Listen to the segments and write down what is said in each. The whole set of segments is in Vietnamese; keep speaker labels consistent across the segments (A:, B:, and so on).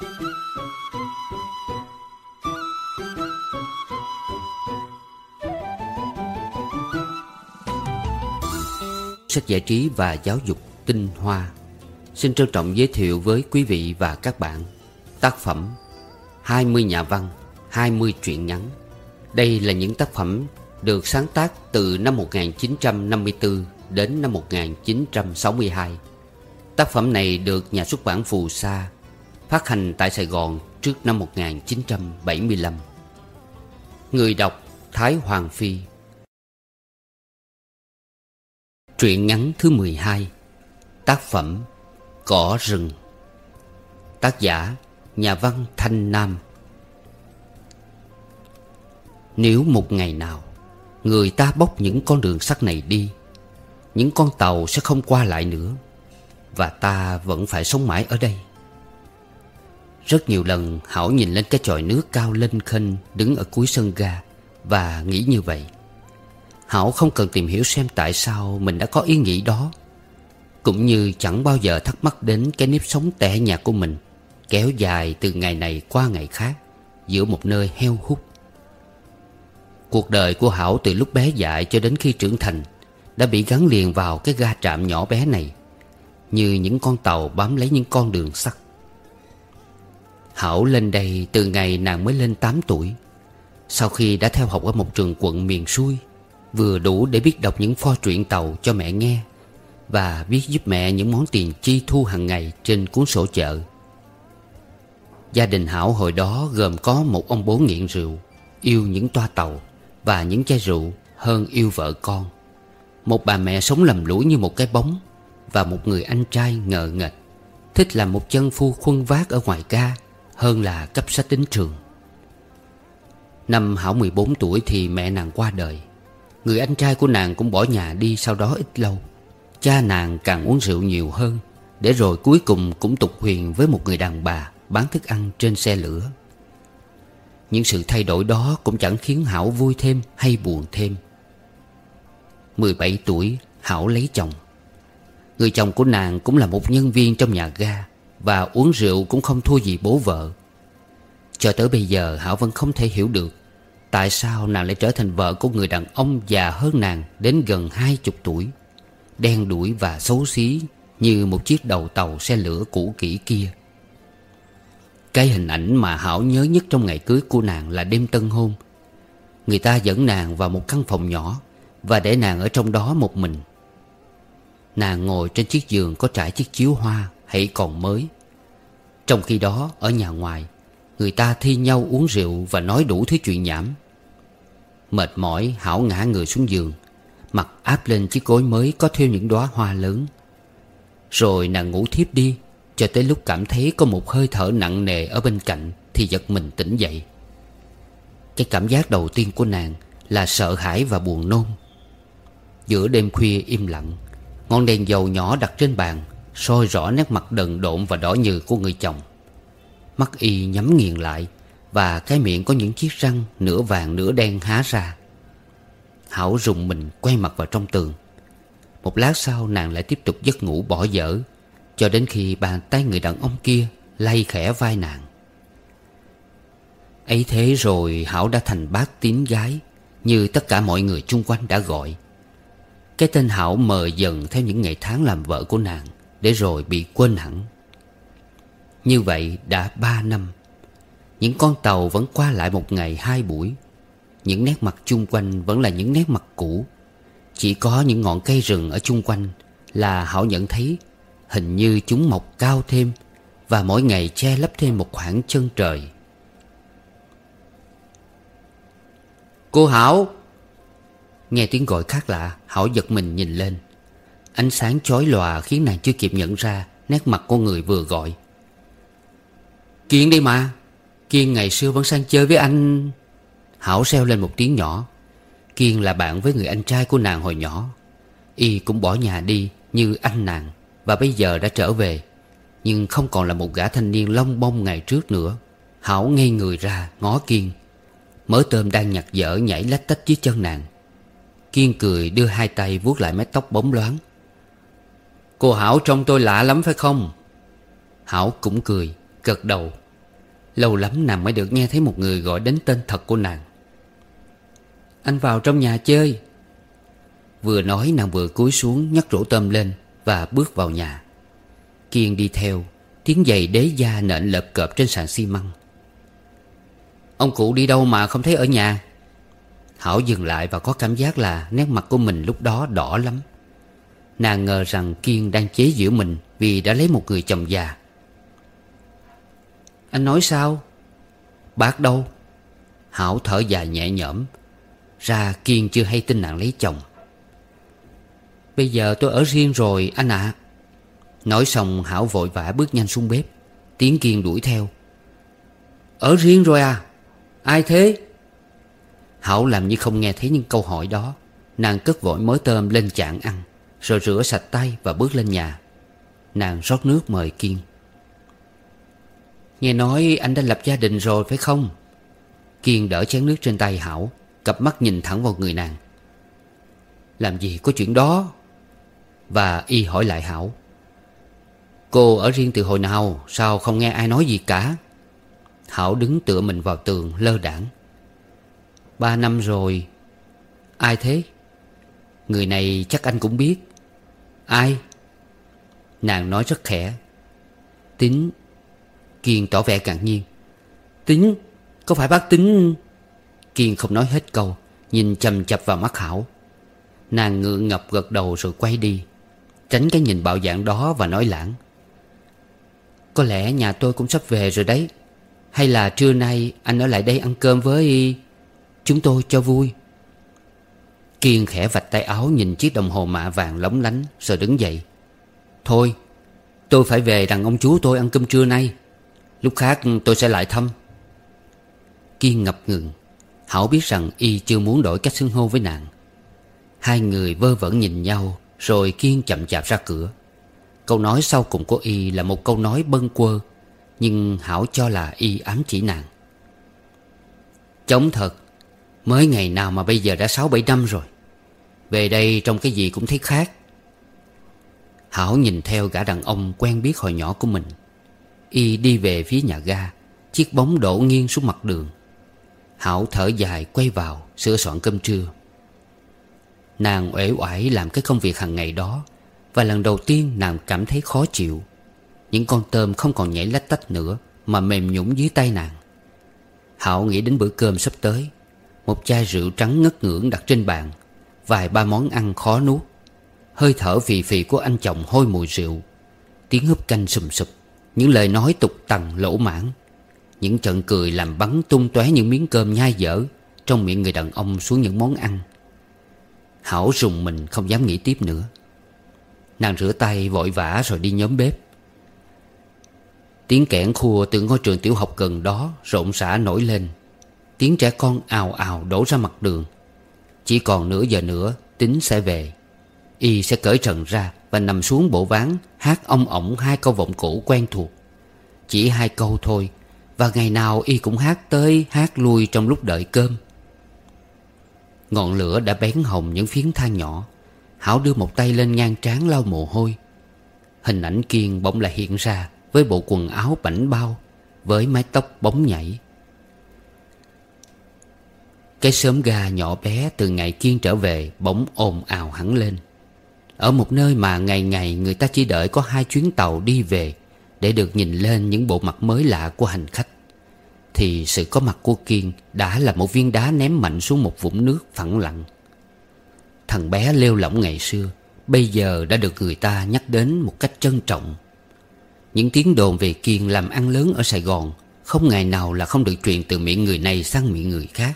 A: Sách giải trí và giáo dục tinh hoa. Xin trân trọng giới thiệu với quý vị và các bạn Tác phẩm 20 nhà văn 20 truyện ngắn. Đây là những tác phẩm được sáng tác từ năm 1954 đến năm 1962 Tác phẩm này được nhà xuất bản Phù Sa Phát hành tại Sài Gòn trước năm 1975 Người đọc Thái Hoàng Phi. Truyện ngắn thứ 12 Tác phẩm Cỏ rừng. Tác giả Nhà văn Thanh Nam. Nếu một ngày nào Người ta bóc những con đường sắt này đi, Những con tàu sẽ không qua lại nữa Và ta vẫn phải sống mãi ở đây. Rất nhiều lần Hảo nhìn lên cái chòi nước cao lên khênh Đứng ở cuối sân ga Và nghĩ như vậy. Hảo không cần tìm hiểu xem tại sao mình đã có ý nghĩ đó, Cũng như chẳng bao giờ thắc mắc đến cái nếp sống tẻ nhạt của mình Kéo dài từ ngày này qua ngày khác Giữa một nơi heo hút. Cuộc đời của Hảo từ lúc bé dại cho đến khi trưởng thành Đã bị gắn liền vào cái ga trạm nhỏ bé này, Như những con tàu bám lấy những con đường sắt. Hảo lên đây từ ngày nàng mới lên 8 tuổi. Sau khi đã theo học ở một trường quận miền xuôi, Vừa đủ để biết đọc những pho truyện tàu cho mẹ nghe Và viết giúp mẹ những món tiền chi thu hàng ngày trên cuốn sổ chợ. Gia đình Hảo hồi đó gồm có một ông bố nghiện rượu, Yêu những toa tàu và những chai rượu hơn yêu vợ con. Một bà mẹ sống lầm lũi như một cái bóng Và một người anh trai ngờ nghệch, Thích làm một chân phu khuân vác ở ngoài ca hơn là cấp sách đến trường. Năm Hảo 14 tuổi thì mẹ nàng qua đời. Người anh trai của nàng cũng bỏ nhà đi sau đó ít lâu. Cha nàng càng uống rượu nhiều hơn, Để rồi cuối cùng cũng tục huyền với một người đàn bà Bán thức ăn trên xe lửa. Những sự thay đổi đó cũng chẳng khiến Hảo vui thêm hay buồn thêm. 17 tuổi, Hảo lấy chồng. Người chồng của nàng cũng là một nhân viên trong nhà ga. Và uống rượu cũng không thua gì bố vợ. Cho tới bây giờ, Hảo vẫn không thể hiểu được Tại sao nàng lại trở thành vợ của người đàn ông già hơn nàng đến gần hai chục tuổi, Đen đuổi và xấu xí như một chiếc đầu tàu xe lửa cũ kỹ kia. Cái hình ảnh mà Hảo nhớ nhất trong ngày cưới của nàng là đêm tân hôn. Người ta dẫn nàng vào một căn phòng nhỏ Và để nàng ở trong đó một mình. Nàng ngồi trên chiếc giường có trải chiếc chiếu hoa hãy còn mới. Trong khi đó, ở nhà ngoài, Người ta thi nhau uống rượu và nói đủ thứ chuyện nhảm. Mệt mỏi, Hảo ngã người xuống giường Mặt áp lên chiếc gối mới có theo những đóa hoa lớn. Rồi nàng ngủ thiếp đi, Cho tới lúc cảm thấy có một hơi thở nặng nề ở bên cạnh Thì giật mình tỉnh dậy. Cái cảm giác đầu tiên của nàng Là sợ hãi và buồn nôn. Giữa đêm khuya im lặng, Ngọn đèn dầu nhỏ đặt trên bàn soi rõ nét mặt đần độn và đỏ nhừ của người chồng. Mắt y nhắm nghiền lại Và cái miệng có những chiếc răng Nửa vàng nửa đen há ra. Hảo rùng mình quay mặt vào trong tường. Một lát sau nàng lại tiếp tục giấc ngủ bỏ dở, Cho đến khi bàn tay người đàn ông kia Lay khẽ vai nàng. Ấy thế rồi Hảo đã thành bác tín gái, Như tất cả mọi người chung quanh đã gọi. Cái tên Hảo mờ dần theo những ngày tháng làm vợ của nàng. Để rồi bị quên hẳn. Như vậy đã ba năm, Những con tàu vẫn qua lại một ngày hai buổi. Những nét mặt chung quanh vẫn là những nét mặt cũ. Chỉ có những ngọn cây rừng ở chung quanh Là Hảo nhận thấy Hình như chúng mọc cao thêm Và mỗi ngày che lấp thêm một khoảng chân trời. Cô Hảo! Nghe tiếng gọi khác lạ, Hảo giật mình nhìn lên. Ánh sáng chói lòa khiến nàng chưa kịp nhận ra Nét mặt của người vừa gọi. Kiên đi mà. Kiên ngày xưa vẫn sang chơi với anh. Hảo reo lên một tiếng nhỏ. Kiên là bạn với người anh trai của nàng hồi nhỏ. Y cũng bỏ nhà đi như anh nàng Và bây giờ đã trở về. Nhưng không còn là một gã thanh niên long bông ngày trước nữa. Hảo ngây người ra, ngó Kiên. Mớ tôm đang nhặt dở nhảy lách tách dưới chân nàng. Kiên cười đưa hai tay vuốt lại mái tóc bóng loáng. Cô Hảo trông tôi lạ lắm phải không? Hảo cũng cười, Gật đầu. Lâu lắm nàng mới được nghe thấy một người gọi đến tên thật của nàng. Anh vào trong nhà chơi. Vừa nói nàng vừa cúi xuống nhấc rổ tôm lên Và bước vào nhà. Kiên đi theo, Tiếng giày đế da nện lợp cợp trên sàn xi măng. Ông cụ đi đâu mà không thấy ở nhà? Hảo dừng lại và có cảm giác là Nét mặt của mình lúc đó đỏ lắm. Nàng ngờ rằng Kiên đang chế giễu mình Vì đã lấy một người chồng già. Anh nói sao? Bác đâu? Hảo thở dài nhẹ nhõm. Ra Kiên chưa hay tin nàng lấy chồng. Bây giờ tôi ở riêng rồi, anh ạ. Nói xong, Hảo vội vã bước nhanh xuống bếp. Tiếng Kiên đuổi theo. Ở riêng rồi à? Ai thế? Hảo làm như không nghe thấy những câu hỏi đó. Nàng cất vội mớ tôm lên chạn ăn. Rồi rửa sạch tay và bước lên nhà. Nàng rót nước mời Kiên. Nghe nói anh đã lập gia đình rồi phải không? Kiên đỡ chén nước trên tay Hảo, Cặp mắt nhìn thẳng vào người nàng. Làm gì có chuyện đó? Và y hỏi lại Hảo. Cô ở riêng từ hồi nào? Sao không nghe ai nói gì cả? Hảo đứng tựa mình vào tường, lơ đảng. Ba năm rồi. Ai thế? Người này chắc anh cũng biết. Ai? Nàng nói rất khẽ. Tính Kiên tỏ vẻ ngạc nhiên. Tính, Có phải bác Tính? Kiên không nói hết câu, Nhìn chầm chập vào mắt Hảo. Nàng ngượng ngập gật đầu rồi quay đi, Tránh cái nhìn bạo dạng đó và nói lãng. Có lẽ nhà tôi cũng sắp về rồi đấy. Hay là trưa nay anh ở lại đây ăn cơm với Chúng tôi cho vui? Kiên khẽ vạch tay áo nhìn chiếc đồng hồ mạ vàng lóng lánh, Rồi đứng dậy. Thôi, tôi phải về đằng ông chú tôi ăn cơm trưa nay. Lúc khác tôi sẽ lại thăm. Kiên ngập ngừng. Hảo biết rằng y chưa muốn đổi cách xưng hô với nàng. Hai người vơ vẩn nhìn nhau, Rồi Kiên chậm chạp ra cửa. Câu nói sau cùng của y là một câu nói bâng quơ, Nhưng Hảo cho là y ám chỉ nàng. Chống thật, Mới ngày nào mà bây giờ đã sáu bảy năm rồi. Về đây trong cái gì cũng thấy khác. Hảo nhìn theo gã đàn ông quen biết hồi nhỏ của mình. Y đi về phía nhà ga, Chiếc bóng đổ nghiêng xuống mặt đường. Hảo thở dài quay vào, Sửa soạn cơm trưa. Nàng uể oải làm cái công việc hàng ngày đó, Và lần đầu tiên nàng cảm thấy khó chịu. Những con tôm không còn nhảy lách tách nữa, Mà mềm nhũng dưới tay nàng. Hảo nghĩ đến bữa cơm sắp tới, Một chai rượu trắng ngất ngưỡng đặt trên bàn. Vài ba món ăn khó nuốt. Hơi thở phì phì của anh chồng hôi mùi rượu. Tiếng húp canh sùm sụp, Những lời nói tục tằng lỗ mãn Những trận cười làm bắn tung tóe những miếng cơm nhai dở Trong miệng người đàn ông xuống những món ăn. Hảo rùng mình không dám nghĩ tiếp nữa. Nàng rửa tay vội vã rồi đi nhóm bếp. Tiếng kẽn khua từ ngôi trường tiểu học gần đó Rộn rã nổi lên. Tiếng trẻ con ào ào đổ ra mặt đường. Chỉ còn nửa giờ nữa, Tính sẽ về. Y sẽ cởi trần ra Và nằm xuống bộ ván, Hát ông ổng hai câu vọng cổ quen thuộc. Chỉ hai câu thôi, Và ngày nào Y cũng hát tới, hát lui trong lúc đợi cơm. Ngọn lửa đã bén hồng những phiến than nhỏ. Hảo đưa một tay lên ngang trán lau mồ hôi. Hình ảnh Kiên bỗng lại hiện ra Với bộ quần áo bảnh bao, Với mái tóc bóng nhảy. Cái sớm ga nhỏ bé từ ngày Kiên trở về Bỗng ồn ào hẳn lên. Ở một nơi mà ngày ngày người ta chỉ đợi có hai chuyến tàu đi về Để được nhìn lên những bộ mặt mới lạ của hành khách. Thì sự có mặt của Kiên đã là một viên đá ném mạnh xuống một vũng nước phẳng lặng. Thằng bé lêu lỏng ngày xưa, Bây giờ đã được người ta nhắc đến một cách trân trọng. Những tiếng đồn về Kiên làm ăn lớn ở Sài Gòn Không ngày nào là không được truyền từ miệng người này sang miệng người khác.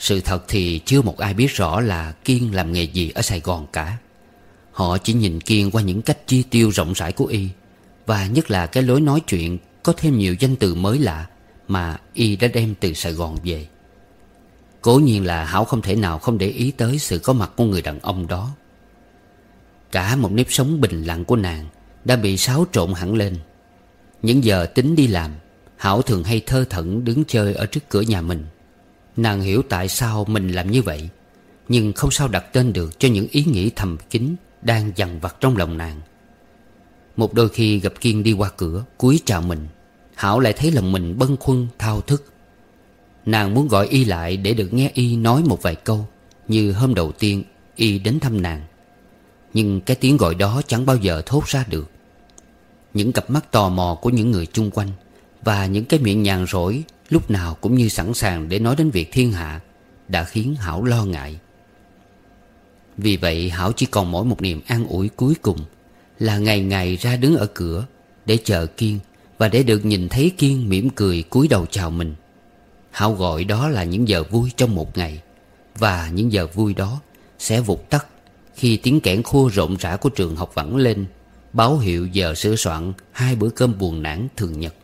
A: Sự thật thì chưa một ai biết rõ là Kiên làm nghề gì ở Sài Gòn cả. Họ chỉ nhìn Kiên qua những cách chi tiêu rộng rãi của Y, Và nhất là cái lối nói chuyện Có thêm nhiều danh từ mới lạ Mà Y đã đem từ Sài Gòn về. Cố nhiên là Hảo không thể nào không để ý tới sự có mặt của người đàn ông đó. Cả một nếp sống bình lặng của nàng Đã bị xáo trộn hẳn lên. Những giờ tính đi làm, Hảo thường hay thơ thẩn đứng chơi ở trước cửa nhà mình. Nàng hiểu tại sao mình làm như vậy, Nhưng không sao đặt tên được cho những ý nghĩ thầm kín Đang dằn vặt trong lòng nàng. Một đôi khi gặp Kiên đi qua cửa, cúi chào mình, Hảo lại thấy lòng mình bâng khuâng thao thức. Nàng muốn gọi y lại để được nghe y nói một vài câu, Như hôm đầu tiên y đến thăm nàng. Nhưng cái tiếng gọi đó chẳng bao giờ thốt ra được. Những cặp mắt tò mò của những người chung quanh Và những cái miệng nhàn rỗi Lúc nào cũng như sẵn sàng để nói đến việc thiên hạ Đã khiến Hảo lo ngại. Vì vậy, Hảo chỉ còn mỗi một niềm an ủi cuối cùng Là ngày ngày ra đứng ở cửa Để chờ Kiên Và để được nhìn thấy Kiên mỉm cười cúi đầu chào mình. Hảo gọi đó là những giờ vui trong một ngày Và những giờ vui đó Sẽ vụt tắt Khi tiếng kẽn khua rộn rã của trường học vẳng lên, Báo hiệu giờ sửa soạn Hai bữa cơm buồn nản thường nhật.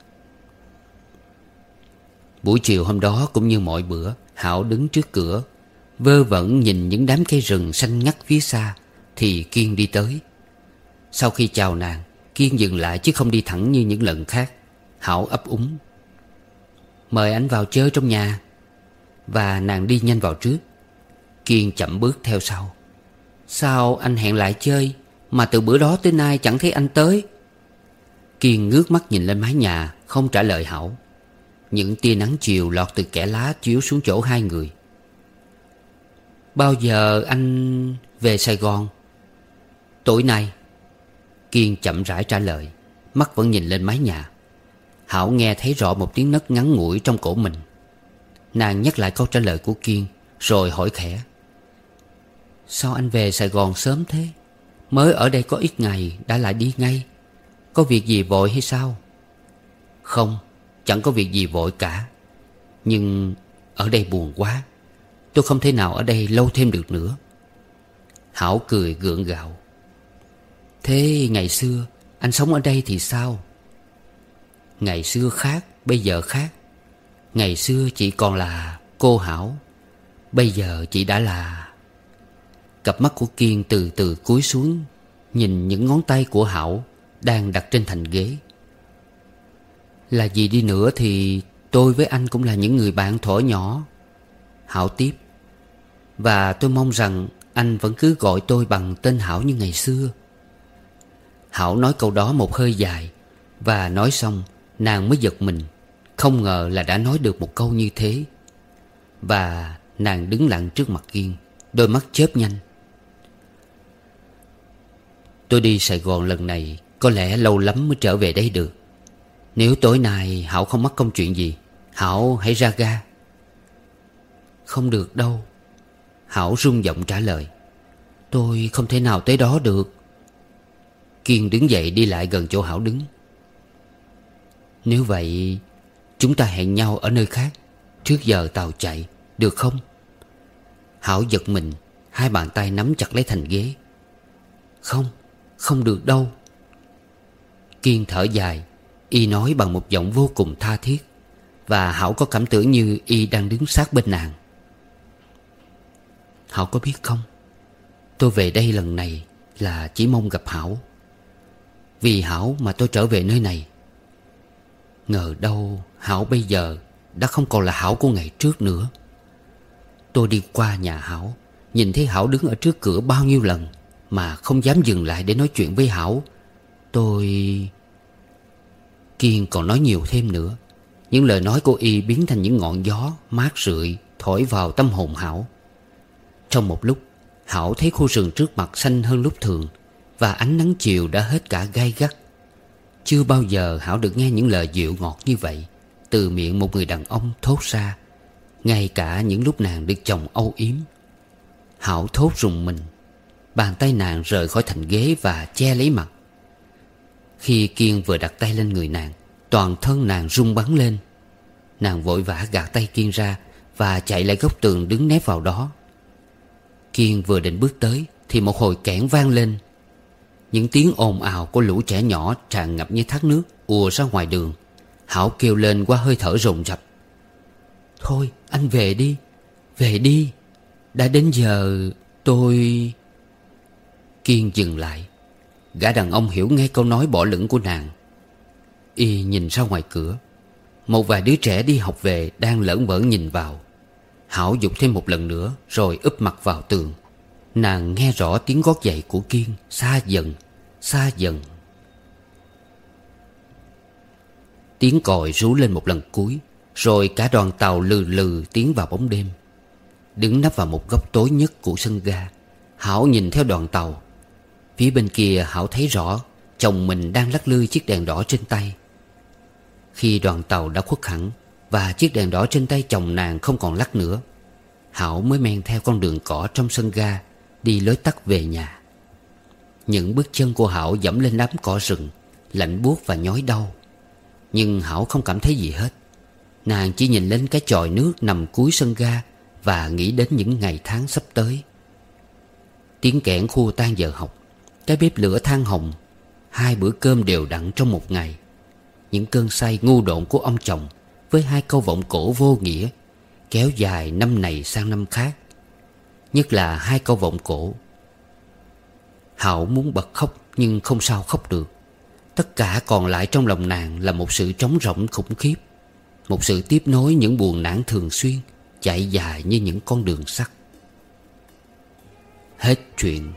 A: Buổi chiều hôm đó cũng như mọi bữa, Hảo đứng trước cửa, Vơ vẩn nhìn những đám cây rừng xanh ngắt phía xa, Thì Kiên đi tới. Sau khi chào nàng, Kiên dừng lại chứ không đi thẳng như những lần khác. Hảo ấp úng. Mời anh vào chơi trong nhà. Và nàng đi nhanh vào trước. Kiên chậm bước theo sau. Sao anh hẹn lại chơi? Mà từ bữa đó tới nay chẳng thấy anh tới. Kiên ngước mắt nhìn lên mái nhà, Không trả lời Hảo. Những tia nắng chiều lọt từ kẽ lá Chiếu xuống chỗ hai người. Bao giờ anh về Sài Gòn? Tối nay. Kiên chậm rãi trả lời, Mắt vẫn nhìn lên mái nhà. Hảo nghe thấy rõ một tiếng nấc ngắn ngủi trong cổ mình. Nàng nhắc lại câu trả lời của Kiên, Rồi hỏi khẽ. Sao anh về Sài Gòn sớm thế? Mới ở đây có ít ngày, đã lại đi ngay. Có việc gì vội hay sao? Không. Chẳng có việc gì vội cả. Nhưng ở đây buồn quá. Tôi không thể nào ở đây lâu thêm được nữa. Hảo cười gượng gạo. Thế ngày xưa, Anh sống ở đây thì sao? Ngày xưa khác, Bây giờ khác. Ngày xưa chị còn là cô Hảo. Bây giờ chị đã là Cặp mắt của Kiên từ từ cúi xuống, Nhìn những ngón tay của Hảo Đang đặt trên thành ghế. Là gì đi nữa thì Tôi với anh cũng là những người bạn thỏ nhỏ. Hảo tiếp. Và tôi mong rằng Anh vẫn cứ gọi tôi bằng tên Hảo như ngày xưa. Hảo nói câu đó một hơi dài Và nói xong, Nàng mới giật mình. Không ngờ là đã nói được một câu như thế. Và nàng đứng lặng trước mặt Kiên, Đôi mắt chớp nhanh. Tôi đi Sài Gòn lần này Có lẽ lâu lắm mới trở về đây được. Nếu tối nay Hảo không mắc công chuyện gì, Hảo hãy ra ga. Không được đâu. Hảo rung giọng trả lời. Tôi không thể nào tới đó được. Kiên đứng dậy đi lại gần chỗ Hảo đứng. Nếu vậy, Chúng ta hẹn nhau ở nơi khác. Trước giờ tàu chạy, Được không? Hảo giật mình, Hai bàn tay nắm chặt lấy thành ghế. Không Không được đâu. Kiên thở dài. Y nói bằng một giọng vô cùng tha thiết Và Hảo có cảm tưởng như Y đang đứng sát bên nàng. Hảo có biết không? Tôi về đây lần này Là chỉ mong gặp Hảo. Vì Hảo mà tôi trở về nơi này. Ngờ đâu Hảo bây giờ Đã không còn là Hảo của ngày trước nữa. Tôi đi qua nhà Hảo, Nhìn thấy Hảo đứng ở trước cửa bao nhiêu lần Mà không dám dừng lại để nói chuyện với Hảo. Tôi... Kiên còn nói nhiều thêm nữa. Những lời nói của Y biến thành những ngọn gió, Mát rượi, Thổi vào tâm hồn Hảo. Trong một lúc, Hảo thấy khu rừng trước mặt xanh hơn lúc thường, Và ánh nắng chiều đã hết cả gai gắt. Chưa bao giờ Hảo được nghe những lời dịu ngọt như vậy. Từ miệng một người đàn ông thốt ra, Ngay cả những lúc nàng được chồng âu yếm. Hảo thốt rùng mình, Bàn tay nàng rời khỏi thành ghế và che lấy mặt. Khi Kiên vừa đặt tay lên người nàng, Toàn thân nàng rung bắn lên. Nàng vội vã gạt tay Kiên ra Và chạy lại góc tường đứng nép vào đó. Kiên vừa định bước tới Thì một hồi kẽn vang lên. Những tiếng ồn ào của lũ trẻ nhỏ tràn ngập như thác nước ùa ra ngoài đường. Hảo kêu lên qua hơi thở rồn rập. Thôi, anh về đi Về đi. Đã đến giờ tôi Kiên dừng lại. Gã đàn ông hiểu ngay câu nói bỏ lửng của nàng. Y nhìn ra ngoài cửa. Một vài đứa trẻ đi học về Đang lỡn vởn nhìn vào. Hảo dục thêm một lần nữa, Rồi úp mặt vào tường. Nàng nghe rõ tiếng gót giày của Kiên, Xa dần Xa dần. Tiếng còi rú lên một lần cuối, Rồi cả đoàn tàu lừ lừ tiến vào bóng đêm. Đứng nấp vào một góc tối nhất của sân ga, Hảo nhìn theo đoàn tàu. Phía bên kia Hảo thấy rõ, Chồng mình đang lắc lư chiếc đèn đỏ trên tay. Khi đoàn tàu đã khuất hẳn Và chiếc đèn đỏ trên tay chồng nàng không còn lắc nữa, Hảo mới men theo con đường cỏ trong sân ga Đi lối tắt về nhà. Những bước chân của Hảo dẫm lên đám cỏ rừng, Lạnh buốt và nhói đau. Nhưng Hảo không cảm thấy gì hết. Nàng chỉ nhìn lên cái chòi nước nằm cuối sân ga Và nghĩ đến những ngày tháng sắp tới. Tiếng kẽn khua tan giờ học. Cái bếp lửa than hồng, Hai bữa cơm đều đặn trong một ngày. Những cơn say ngu độn của ông chồng Với hai câu vọng cổ vô nghĩa Kéo dài năm này sang năm khác. Nhất là hai câu vọng cổ, Hảo muốn bật khóc Nhưng không sao khóc được. Tất cả còn lại trong lòng nàng Là một sự trống rỗng khủng khiếp, Một sự tiếp nối những buồn nản thường xuyên Chạy dài như những con đường sắt. Hết chuyện.